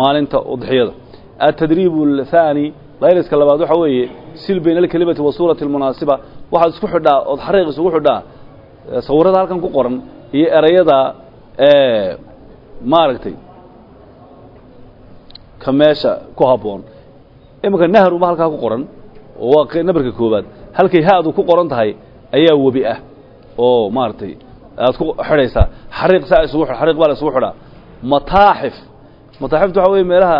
maalinta udxiyada atadriib athaani layliska labaad waxa weeye sil bayna alkelimati wa suurati اlmunaasiba waxaad isku xidhaa ood xariiq isugu xidhaa. Sawirada halkan ku qoran iyo erayada maaragtay ka meesha ku habboon. Iminka nahruma halkaa ku qoran waa nabarka koobaad halkay ha-du ku qoran tahay ayaa webi ah. Oo maaragtay aad ku xidhaysaa. Xariiq saa isugu xariiq baa isugu xidhaa. Mataaxif mataaxiftu waxa weye meelaha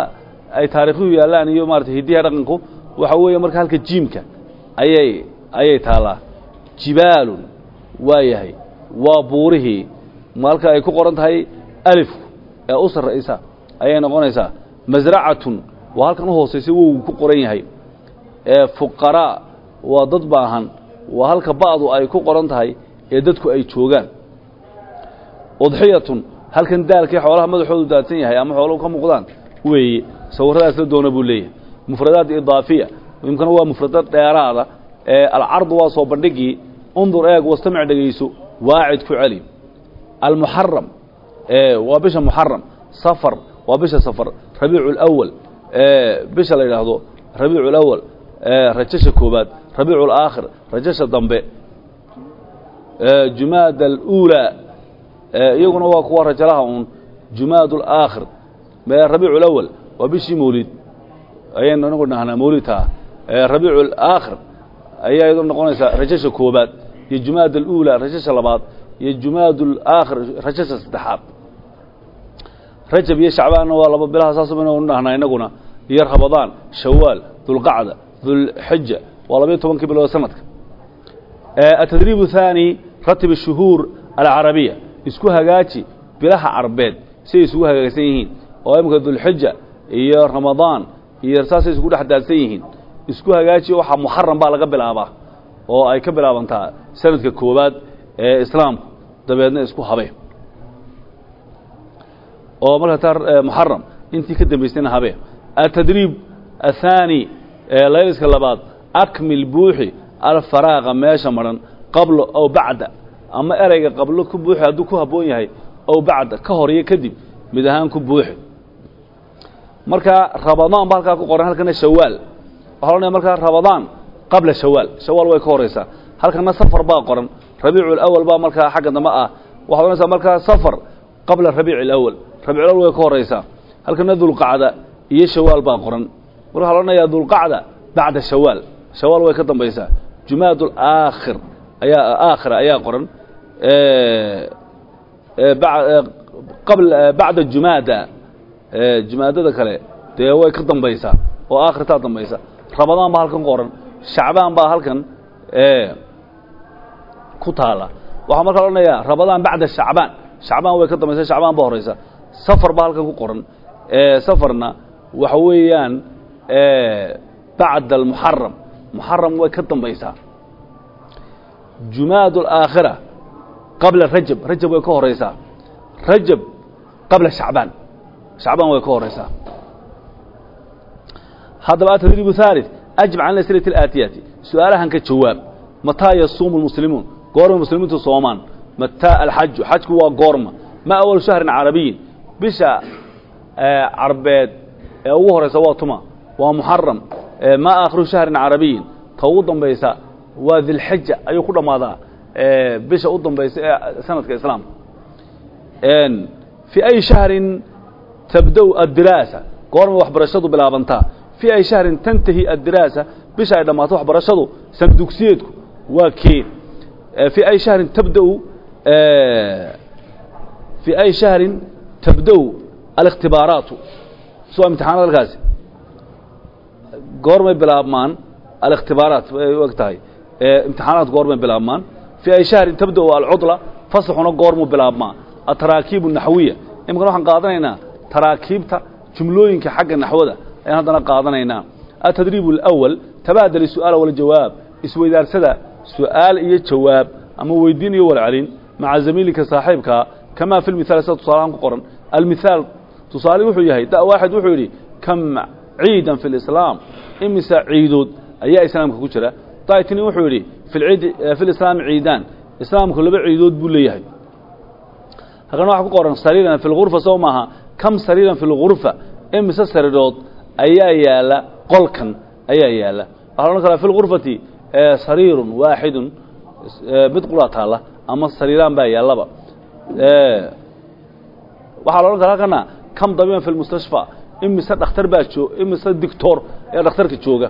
ay taariikhuhu yaallaan iyo maratay hiddiha dhaqanku waxa weeye marka halka jiimka ayay ayay taallaa. Jibaalun waa yahay waa buurihii malka ay ku qoran tahay alifku ee u sarraysa ayay noqonaysaa. Masracatun waa halkan u hoosaysa wowgu ku qoran yahay. Ee fuqaraa waa dad baahan waa halka ba'du ay ku qoran tahay ee dadku ay joogaan. Udxiyatun halkan daalkii xoolaha madaxoodu daadsan yahay ama xooluhu ka muuqdaan weeye sawiradaas la doona buu leeyahay. Mufradaat idaafiya. Imkana waa mufradad dheeraada alcardu waa soo bandhigii undur eeg wastamic dhegayso waacid ku celi almuxaram waa bisha muxaram safar waa bisha safar. Rabiicu lawal bisha la yidhaahdo rabiicu lawal rajasha koobaad rabiicu rajasha dambe. Jumaad aluulaa iyaguna waa kuwa rajalaha uun. Jumaad alaakhir rabiicu اlawal waa bishii mawlid. Ayaynu inagu dhahnaa mawlidtaa rabiicu alaakhir ayaa iyadoo noqonaysaa rajasha koobaad iyo jumaad aluulaa rajasha labaad iyo jumaad alaakhir rajasha saddexaad. Rajab iyo shacbaanna waa laba bilaha saas baynu dhahnaa inaguna. Iyo rabadaan shawaal dulqacda dulxija waa labayo tobankii bilood sanadka. Atadriib thaani ratib shuhuur alcarabiya isku hagaaji bilaha carbeed siay isugu hagaagsan yihiin oo imika dulxija iyo ramadaan iyo saasay isugu dhex daadsan yihiin. Isku hagaaji waxaa muxaram baa laga bilaabaa oo ay ka bilaabantaa sanadka koowaad ee islaamku dabeedna isku habe oo marka taa muxaram intii ka dambaysayna habe atadriib athaani layliska labaad akmil buuxi alfaraaqa meesha maran qablo aw bacda. Ama ereyga qablo ku buuxi hadduu ku habboon yahay aw bacda ka hor iyo kadib mid ahaan ku buuxi marka rabadaan ba halkaa ku qoran halkana shawaal waxaa odhanaya markaa rabadaan qabla shawaal shawaal way ka horaysaa halkana safar baa qoran. Rabiicu alawal baa markaa xagga dambe ah. Waxaad odhanaysaa markaa safar qabla rabiici alawal rabiicu alawal way ka horaysaa halkana dulqacda iyo shawaal baa qoran. Marka waxaa odhanayaa dulqacda bacda shawaal shawaal way ka dambaysaa. Jumaad alaakhir ayaa aakhira ayaa qoran. Bacda jumaada jumaadada kale dee way ka dambaysaa oo aakhirtaa dambaysa rabadaan baa halkan qoran shacbaan baa halkan ku taala. Waxaa markaa odhanayaa rabadaan bacda shacbaan shacbaan way ka dambaysa shacbaan baa horaysa safar baa halkan ku qoran safarna waxa weeyaan bacda almuxaram muxaram way ka dambaysaa. Jumaad alaakhira qabla rajab rajab way ka horaysaa rajab qabla shacbaan shacbaan way ka horaysaa haddaba atadriib thalith ajib can asilati alaatiyati su'aalahan ka jawaab mataa yasuumu lmuslimuun goorma muslimiintu soomaan mataa alxaju xajku waa goorma ma awalu shahrin carabiyin bisha carbeed ee ugu horaysa waa tuma waa muxaram ma aakhiru shahrin carabiyin ta ugu dambaysa waa dilxija ayuu ku dhammaadaa bisha u dambaysa ee sanadka islaamka fii ay shahrin tabda' addiraasa goorma waxbarashadu bilaabantaa. Fii ay shahrin tantahi addiraasa bisha ay dhammaato waxbarashadu sanadugsiyeedku waa kee fii ay shahrin tabda'u fii ay shahrin tabda'u alikhtibaaraatu. Si waa imtixaanad halkaasi goormay bilaabmaan alikhtibaaraat bay u eg tahay. Imtixaanaad goormay bilaabmaan. Fii ay shahrin tabda'u alcudla fasaxuna goormuu bilaabmaa. Ataraakiib naxwiya imikana waxaan qaadanaynaa taraakiibta jumlooyinka xagga naxwada ayaan haddana qaadanaynaa. Atadriib alawal tabaadali su'aala waljawaab isweydaarsada su'aal iyo jawaab ama weydiin iyo walcelin maca zamiilika saaxiibkaa kamaa fi lmithaal sida tusaalahaan ku qoran. Almithaal tusaale wuxuu yahay da waaxid wuxuu yidhi kam ciidan fi lislaam imisa ciidood ayaa islaamka ku jira. Daitini wuxuu yidhi fi lislaami ciidaan islaamku laba ciidood buu leeyahay. Halkan waxa ku qoran sariiran fi lgurfa soo maaha kam sariiran fi lgurfa imise sariirood ayaa yaalla qolkan ayaa yaalla. Waxaa odhan karaa fi lgurfati sariirun waaxidun mid qulaa taalla ama sariiraan baa yaallaba. Waxaa la odhan kara halkana kam dabiiban fi lmustashfa imise dhakhtar baa joo imise dictor ayaa dhakhtarka jooga.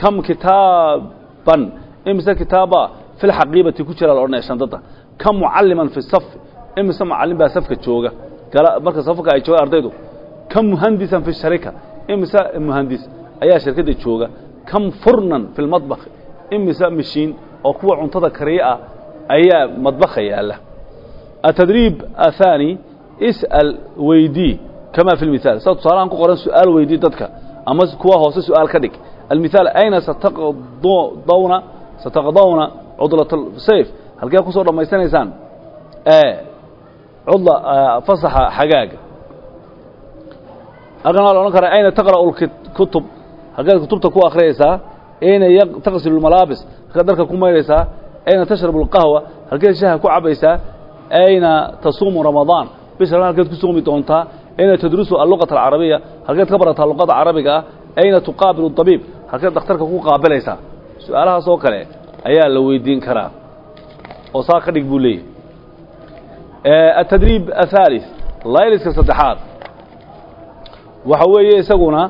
Kam kitaaban imise kitaaba fi lxaqiibati ku jira la odhanaya shandada kam mucalliman fi safi imise macallin baa safka jooga marka safka ay joogaan ardaydu kam muhandisan fi sharika? Imise muhandis? Ayaa shirkadda jooga. Kam furnan fi lmadbakh imise mashiin oo kuwa cuntada kariye ah ayaa madbakha yaalla. Atadriib athani is'al weydii kama fi lmithaal sida tusaalahan ku qoran su'aal weydii dadka ama kuwa hoose su'aal ka dhig. Almithaal ayna sataqdawna sataqdawna cudlat sayf. Halkee ku soo dhammaysanaysaan cudla fasaxa xagaaga. Halkan waa la odhan karaa ayna taqra'u kutub halkeed kutubta ku akhriyaysaa ayna taqsilu lmalaabis. Halkeed dharka ku maydhaysaa ayna tashrabu lqahwa. Halkeed shaha ku cabaysaa ayna tasuumu ramadaan. Bisha halkeed ku soomi doontaa ayna tadrusu alluqata alcarabiya. Halkeed ka barataa luqada carabiga ah ayna tuqaabilu dabiib. Halkeed dhakhtarka ku qaabilaysaa. Su'aalahaas oo kale ayaa la weydiin karaa. Oo saa ka dhig buu leeyahy atadriib athaalith layliska saddexaad. Waxa weeye isaguna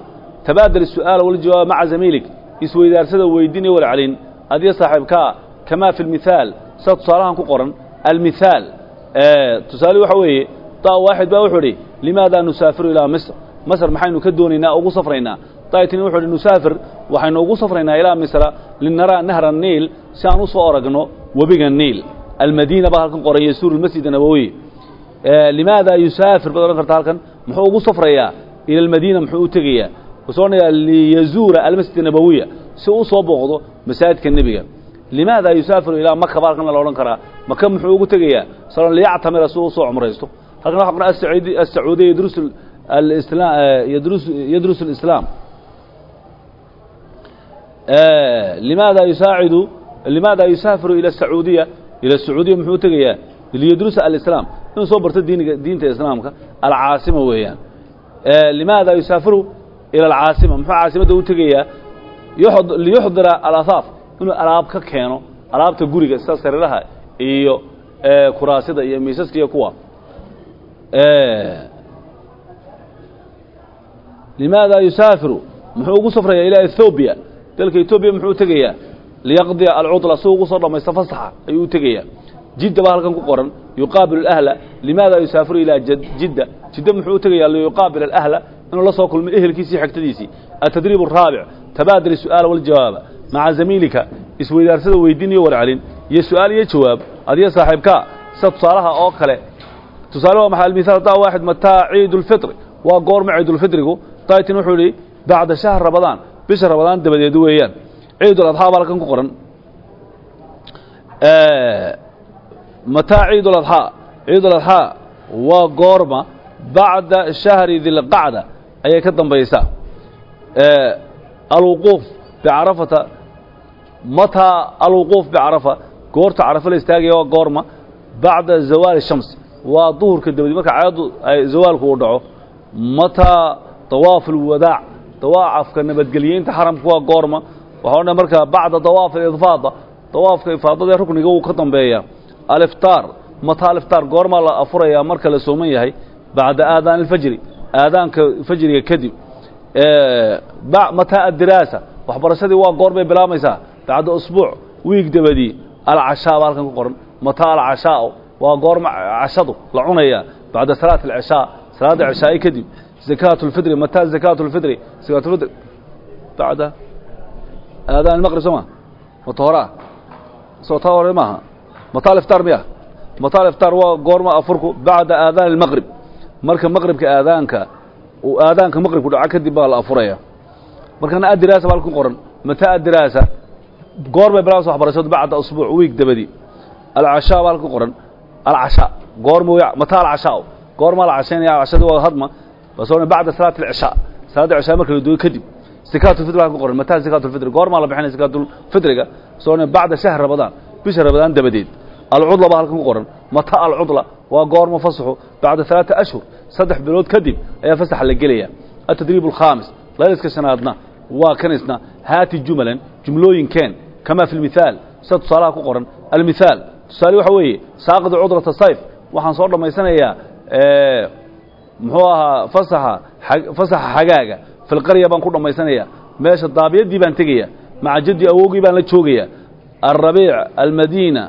tabaadal الsu'aal waljawaab maca zamiilig isweydaarsada weydiin iyo walcelin adiyo saaxiibkaa kamaa fi lmithaal sida tusaalahan ku qoran almithaal tusaale waxa weeye da waaxid baa wuxuu idhi limaada nusaafiru ilaa misr masr maxaynu ka doonaynaa ugu safraynaa daytini wuxuu idhi nusaafir waxaynu ugu safraynaa ilaa misra linaraa nahra niil si aan u soo oragno webiga niil almadiina baa halkan qoran yasuur masjid nabowi limaada yusaafir baad odhan karta halkan muxuu ugu safrayaa ila almadiina muxuu u tegayaa wuxuu odhanayaa liyazuura almasjid nabowiya si u soo booqdo masaajidka nebiga limaada yusaafiru ilaa maka baa halkan la odhan karaa maka muxuu ugu tegayaa salon liyactamira si u soo cumraysto halkan waxa qoran asacuudiya yadrus alislam yadrus yadrus alislaam limaada yusaacidu limaada yusaafiru ila asacuudiya ila sacuudiya muxuu tegayaa? Liyadrusa alislaam. Inuu soo barto diiniga diinta islaamka. Alcaasima weeyaan. Limaada yusaafiru ila alcaasima. Muxuu caasimadda u tegayaa? Liyuxdira alahaaf inuu alaab ka keeno alaabta guriga sida sariiraha iyo kuraasida iyo miisaska iyo kuwa. Limaada yusaafiru. Muxuu ugu safrayaa ilaa ethoobiya dalka etoobiya muxuu tegayaa liyaqdiya alcudla si ugu soo dhammaysto fasaxa ayuu u tegayaa. Jidda baa halkan ku qoran yuqaabilu alahla limaada yusaafiru ilaa jidda. Jidda muxuu u tegayaa liyuqaabil alahla inuu la soo kulmo ehelkiisii xigtadiisii. Atadriib araabic tabaadil su'aala waljawaaba. Maca zamiilika isweydaarsada weydiin iyo warcelin iyo su'aal iyo jawaab. Adiyo saaxiibkaa sida tusaalaha oo kale. Tusaale waa maxay almithaal daa waaxid mataa ciidulfitri. Waa goorma ciidulfitrigu. Daytin wuxuu idhi bacda shahr rabadaan bisha rabadaan dabadeed weeyaan ciidul adxaa baa halkan ku qoran. Mataa ciidul adxaa ciidul adxaa waa goorma bacda shahri dilqacda ayay ka dambaysaa. Alwuquuf bicarafata mataa alwuquuf bicarafa goorta carafa la istaagaya waa goorma bacda zawaali shams. Waa duhurka dabadi marka caadadu ay zawaalku uu dhaco mataa dawaafu alwadaac dawaacafka nabadgelyeynta xaramka waa goorma waxaa odhan markaa bacda dawaaf alidfaada dawaafka ifaadada ee rukniga wuu ka dambeeyaa aliftaar mataa aliftaar goormaa la afurayaa marka la sooman yahay bacda aadaan alfajri aadaanka fajriga kadib. Mataa addiraasa waxbarashadii waa goor bay bilaabaysaa bacda usbuuc wiig dabadii alcashaa baa halkan ku qoran mataa alcashaau waa goorma cashadu la cunayaa bacda salaat alcishaa salaadda cishaa'i kadib zakaatu lfitri mataa zakaatu lfitri zakaatulfitri aadaan almaqrib soo ma? Mata horaa soo taa hore maaha? Mataa aliftaar miya? Mataa aliftaar waa goorma afurku bacda aadaan almaqrib. Marka maqribka aadaanka uu aadaanka maqribku dhaco kadib baa la afuraya. Markana addiraasa baa halku qoran. Mataa addiraasa? Goor bay bilaabaysa waxbarashadu bacda usbuuc wiig dabadii alcashaa baa halku qoran. Alcashaa. Goorma wey mataa alcashaa goorma la cashaynaya cashadii waa hadma. Basoo bacda salaat alcishaa salaadda cishaa marka la duoy kadib zakaatulfitr baa ku qoran mataa zakaatulfitri goormaa la bixinaya zakaatulfitriga soo bacda shahr rabadaan bisha rabadaan dabadeed. Alcudla baa halkan ku qoran mataa alcudla waa goorma fasaxu bacda alaata ashhur. Saddex bilood kadib ayaa fasaxa la gelaya atadriib alkhaamis layliska shanaadna waa kan isna haati jumalan jumlooyinkeen kamaa fi lmithaal sida tusaalaha ku qoran almithaal. Tusaale waxa weeye saaqidi cudrata sayf. Waxaan soo dhammaysanayaa muxuu ahaa fasaxa fasaxa xagaaga filqarya baan ku dhammaysanayaa meesha daabiyadii baan tegaya maca jaddi awowgii baan la joogaya alrabiic almadiina.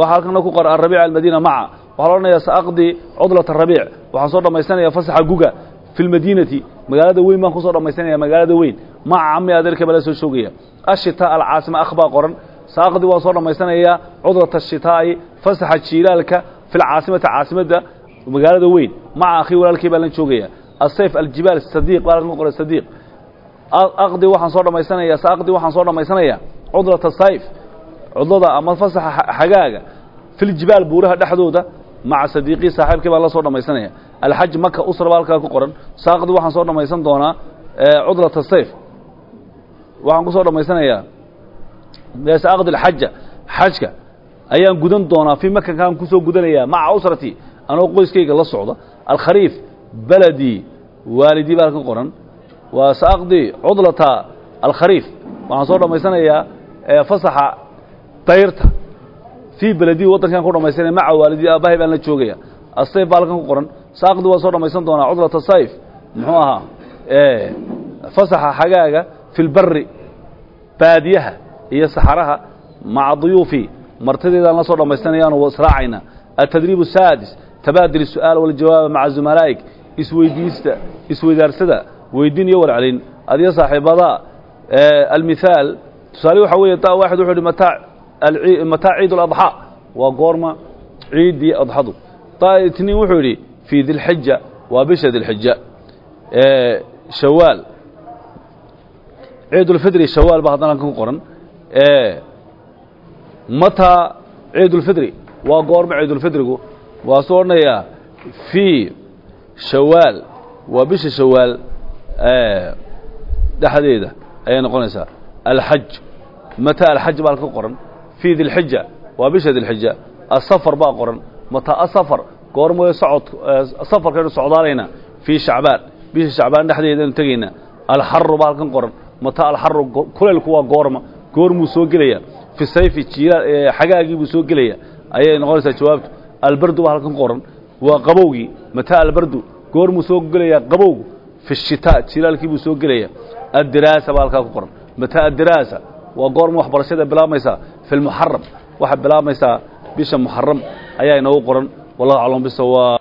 Waxaa halkana ku qoran alrabiic almadiina maca. Waxaa la odhanayaa saaqdii cudlat arabiic waxaan soo dhammaysanaya fasaxa guga fi lmadiinati magaalada weyn baan ku soo dhammaysanaya magaalada weyn. Maca cami adeerka baa la soo shoogaya ashita alcaasima akh baa qoran. Saaqdi waan soo dhammaysanayaa. Cudrata ashitaa'i fasaxa jiilaalka fi lcaasimati caasimadda magaalada baan joogaya asayf aljibaal sadiiq baa laga qoray sadiiq aqdi waxaan soo dhammaysanayaa saaqdi waxaan soo dhammaysanayaa cudrata sayf cudlada ama fasaxa xagaaga filjibaal buuraha dhexdooda maca sadiiqii saaxiibkii baan la soo dhammaysanaya alxaj maka usra baa halkaa ku qoran saaqdi waxaan soo dhammaysan doonaa cudlata sayf waxaan ku soo dhammaysanayaa saaqdi alxaja xajka ayaan gudan doonaa fii makankaan ku soo gudanayaa maca usrati anoo qoyskayga la socda alkhariif beledii waalidii baa halkan qoran. Waa saaqdi cudlata alkhariif. Waxaan soo dhammaysanayaa fasaxa dayrta fii beledii waddankaan ku dhammaysanaya maca waalidii aabbahay baan la joogaya. Asayf baa ku qoran. Saaqdi waan soo dhammaysan doonaa cudlata sayf. Muxuu ahaa fasaxa xagaaga fi lbari baadiyaha iyo saxaraha maca duyuufi. Martideedaan la soo dhammaystanayaanu israacayna altadriib asaadis tabaadil الsu'aal waljawaaba maca zumalaa'ig isweydiista isweydaarsada weydiin iyo warcelin adiyo saaxiibada almithaal tusaale waxaa weeye da waaxid wuxuu uhi mataa mataa ciid اladxaa waa goorma ciiddii adxadu itniin wuxuu yidhi fii dilxija waa bisha dilxija shawaal. Ciidulfidri shawaal ba haddana ku qoran. Mataa ciidulfidri waa goorma ciidulfidrigu waa soo odhanayaa fii shawaal waa bisha shawaal dhexdeeda ayay noqonaysaa. Alxaj mataa alxaj baa halka qoran. Fii dilxija waa bisha dilxija asafar baa qoran. Mataa asafar goormoy socod safarkaynu socdaalaynaa. Fii shacbaan. Bisha shacbaan dhexdeeda aynu tegaynaa. Alxaru baa halkan qoran. Mataa alxaru kuleylku waa goorma. Goormuu soo gelayaa fi sayfi jiilaal xagaagii buu soo gelaya. Ayay noqonaysaa jawaabtu. Albardu baa halkan qoran waa qabowgii. Mataa albardu. Goormuu soo gelayaa qabowgu. Fi shitaa jiilaalkii buu soo gelaya. Addiraasa baa halkaa ku qoran. Mataa addiraasa. Waa goorma waxbarashada bilaabmaysaa fi lmuxaram waxaa bilaabmaysaa bisha muxaram ayaa inoogu qoran. Wallahu aclam bisawaab